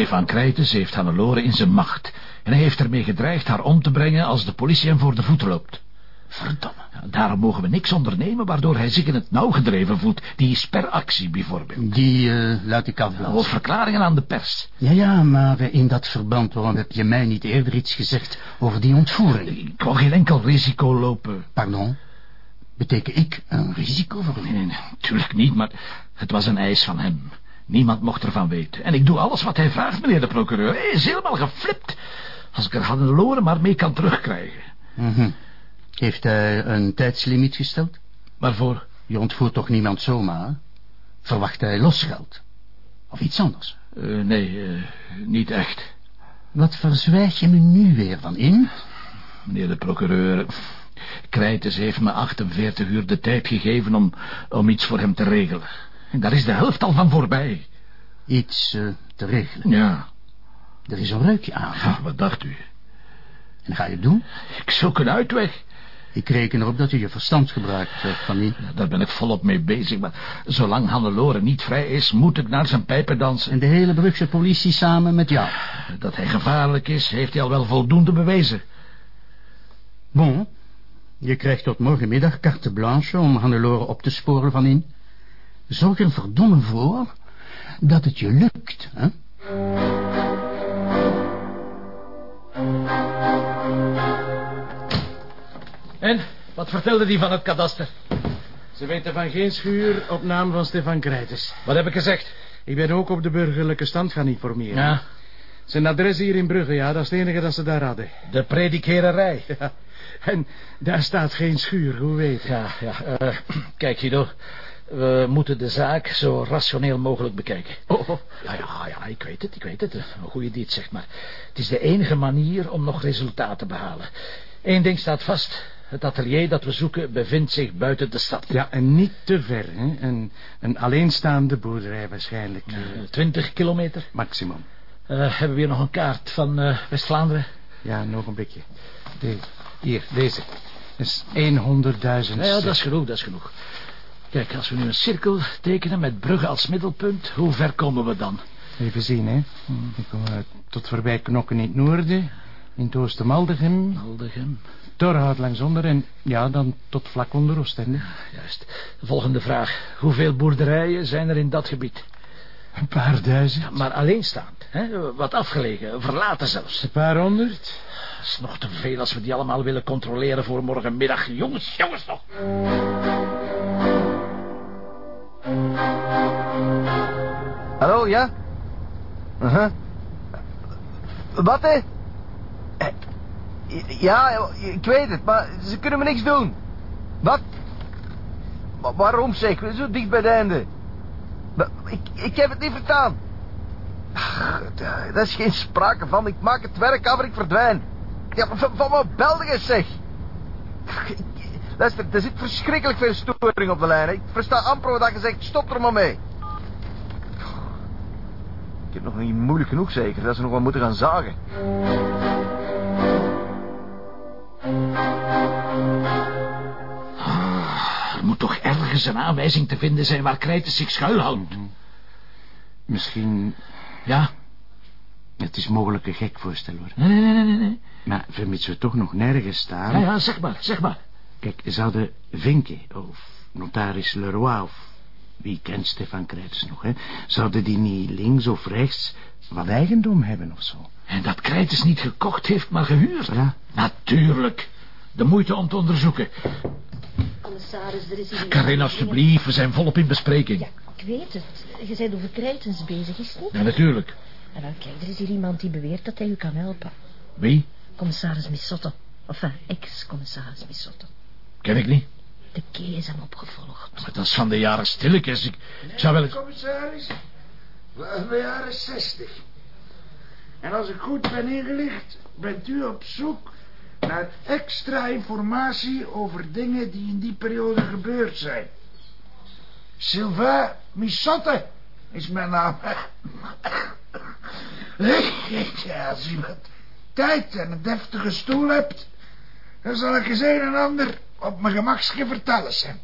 Stefan Krijtes heeft Hannelore in zijn macht... en hij heeft ermee gedreigd haar om te brengen... als de politie hem voor de voeten loopt. Verdomme. Daarom mogen we niks ondernemen... waardoor hij zich in het nauw gedreven voelt. Die is per actie bijvoorbeeld. Die uh, laat ik afblazen. Of verklaringen aan de pers. Ja, ja, maar eh, in dat verband... waarom heb je mij niet eerder iets gezegd... over die ontvoering? Ik wou geen enkel risico lopen. Pardon? Beteken ik een risico voor u? Nee, nee, natuurlijk niet, maar het was een eis van hem. Niemand mocht ervan weten. En ik doe alles wat hij vraagt, meneer de procureur. Hij is helemaal geflipt. Als ik er Hannelore maar mee kan terugkrijgen. Mm -hmm. Heeft hij een tijdslimiet gesteld? Waarvoor? Je ontvoert toch niemand zomaar? Verwacht hij losgeld? Of iets anders? Uh, nee, uh, niet echt. Wat verzwijg je me nu weer van in? Meneer de procureur... Krijtes heeft me 48 uur de tijd gegeven om, om iets voor hem te regelen. En daar is de helft al van voorbij. Iets uh, te regelen? Ja. Er is een reukje aan. Ja, wat dacht u? En ga je het doen? Ik zoek een uitweg. Ik reken erop dat u je verstand gebruikt, Fanny. Ja, daar ben ik volop mee bezig, maar zolang Hannelore niet vrij is, moet ik naar zijn pijpen dansen. En de hele Brugse politie samen met jou? Dat hij gevaarlijk is, heeft hij al wel voldoende bewezen. Bon, je krijgt tot morgenmiddag carte blanche om Hannelore op te sporen van in. Zorg er verdomme voor dat het je lukt, hè? En, wat vertelde die van het kadaster? Ze weten van geen schuur op naam van Stefan Krijtes. Wat heb ik gezegd? Ik ben ook op de burgerlijke stand gaan informeren. Ja. Zijn adres hier in Brugge, ja, dat is het enige dat ze daar hadden. De predikererij. Ja, en daar staat geen schuur, hoe weet je? Ja, ja, uh, kijk Guido, we moeten de zaak zo rationeel mogelijk bekijken. Oh, oh. Ja, ja, ja, ik weet het, ik weet het. Een goede die het zegt, maar het is de enige manier om nog resultaat te behalen. Eén ding staat vast. Het atelier dat we zoeken bevindt zich buiten de stad. Ja, en niet te ver, hè? Een, een alleenstaande boerderij waarschijnlijk. Uh, Twintig kilometer. Maximum. Uh, hebben we hier nog een kaart van uh, West-Vlaanderen? Ja, nog een blikje. De, hier, deze. Dat is 100.000. Ja, dat is genoeg, dat is genoeg. Kijk, als we nu een cirkel tekenen met Brugge als middelpunt, hoe ver komen we dan? Even zien, hè. Dan komen we tot voorbij Knokken in het noorden. In het oosten Maldegem. Maldegem. Torhout langsonder en ja, dan tot vlak onder Oostende. Ja, juist. De volgende vraag. Hoeveel boerderijen zijn er in dat gebied? Een paar duizend. Ja, maar alleenstaand, hè? Wat afgelegen, verlaten zelfs. Een paar honderd. Dat is nog te veel als we die allemaal willen controleren voor morgenmiddag. Jongens, jongens nog. Hallo, ja? Uh. Wat, hè? Ja, ik weet het, maar ze kunnen me niks doen. Wat? Waarom zeg? Zo dicht bij het einde. Ik, ik heb het niet vertaan. Ach, daar is geen sprake van. Ik maak het werk af en ik verdwijn. Ja, van, van wat je zeg? Luister, er zit verschrikkelijk veel storing op de lijn. Ik versta amper wat je zegt. Stop er maar mee. Ik heb nog niet moeilijk genoeg zeker, dat ze nog wel moeten gaan zagen. Ah, er moet toch ergens een aanwijzing te vinden zijn waar Krijten zich schuilhoudt. Mm. Misschien... Ja? Het is mogelijk een gek voorstel, hoor. Nee, nee, nee, nee. Maar vermits we toch nog nergens staan... Ja, ja, zeg maar, zeg maar. Kijk, zouden Vinke of notaris Leroy of... Wie kent Stefan Krijtens nog, hè? Zouden die niet links of rechts wat eigendom hebben of zo? En dat Krijtens niet gekocht heeft, maar gehuurd? Ja. Natuurlijk. De moeite om te onderzoeken. Commissaris, er is hier... Karin, alstublieft, we zijn volop in bespreking. Ja, ik weet het. Je bent over Krijtens bezig, is het niet? Ja, natuurlijk. En wel, kijk, er is hier iemand die beweert dat hij u kan helpen. Wie? Commissaris Missotto. Enfin, ex-commissaris Missotto. Ken ik niet. De kee is hem opgevolgd. Maar dat is van de jaren stilletjes. Ik, ik zou wel eens... Commissaris, van de jaren zestig. En als ik goed ben ingelicht, bent u op zoek naar extra informatie over dingen die in die periode gebeurd zijn. Sylvain Missotte is mijn naam. Ja, u wat tijd en een deftige stoel hebt, dan zal ik eens een en ander op mijn gemakje vertellen, Sam.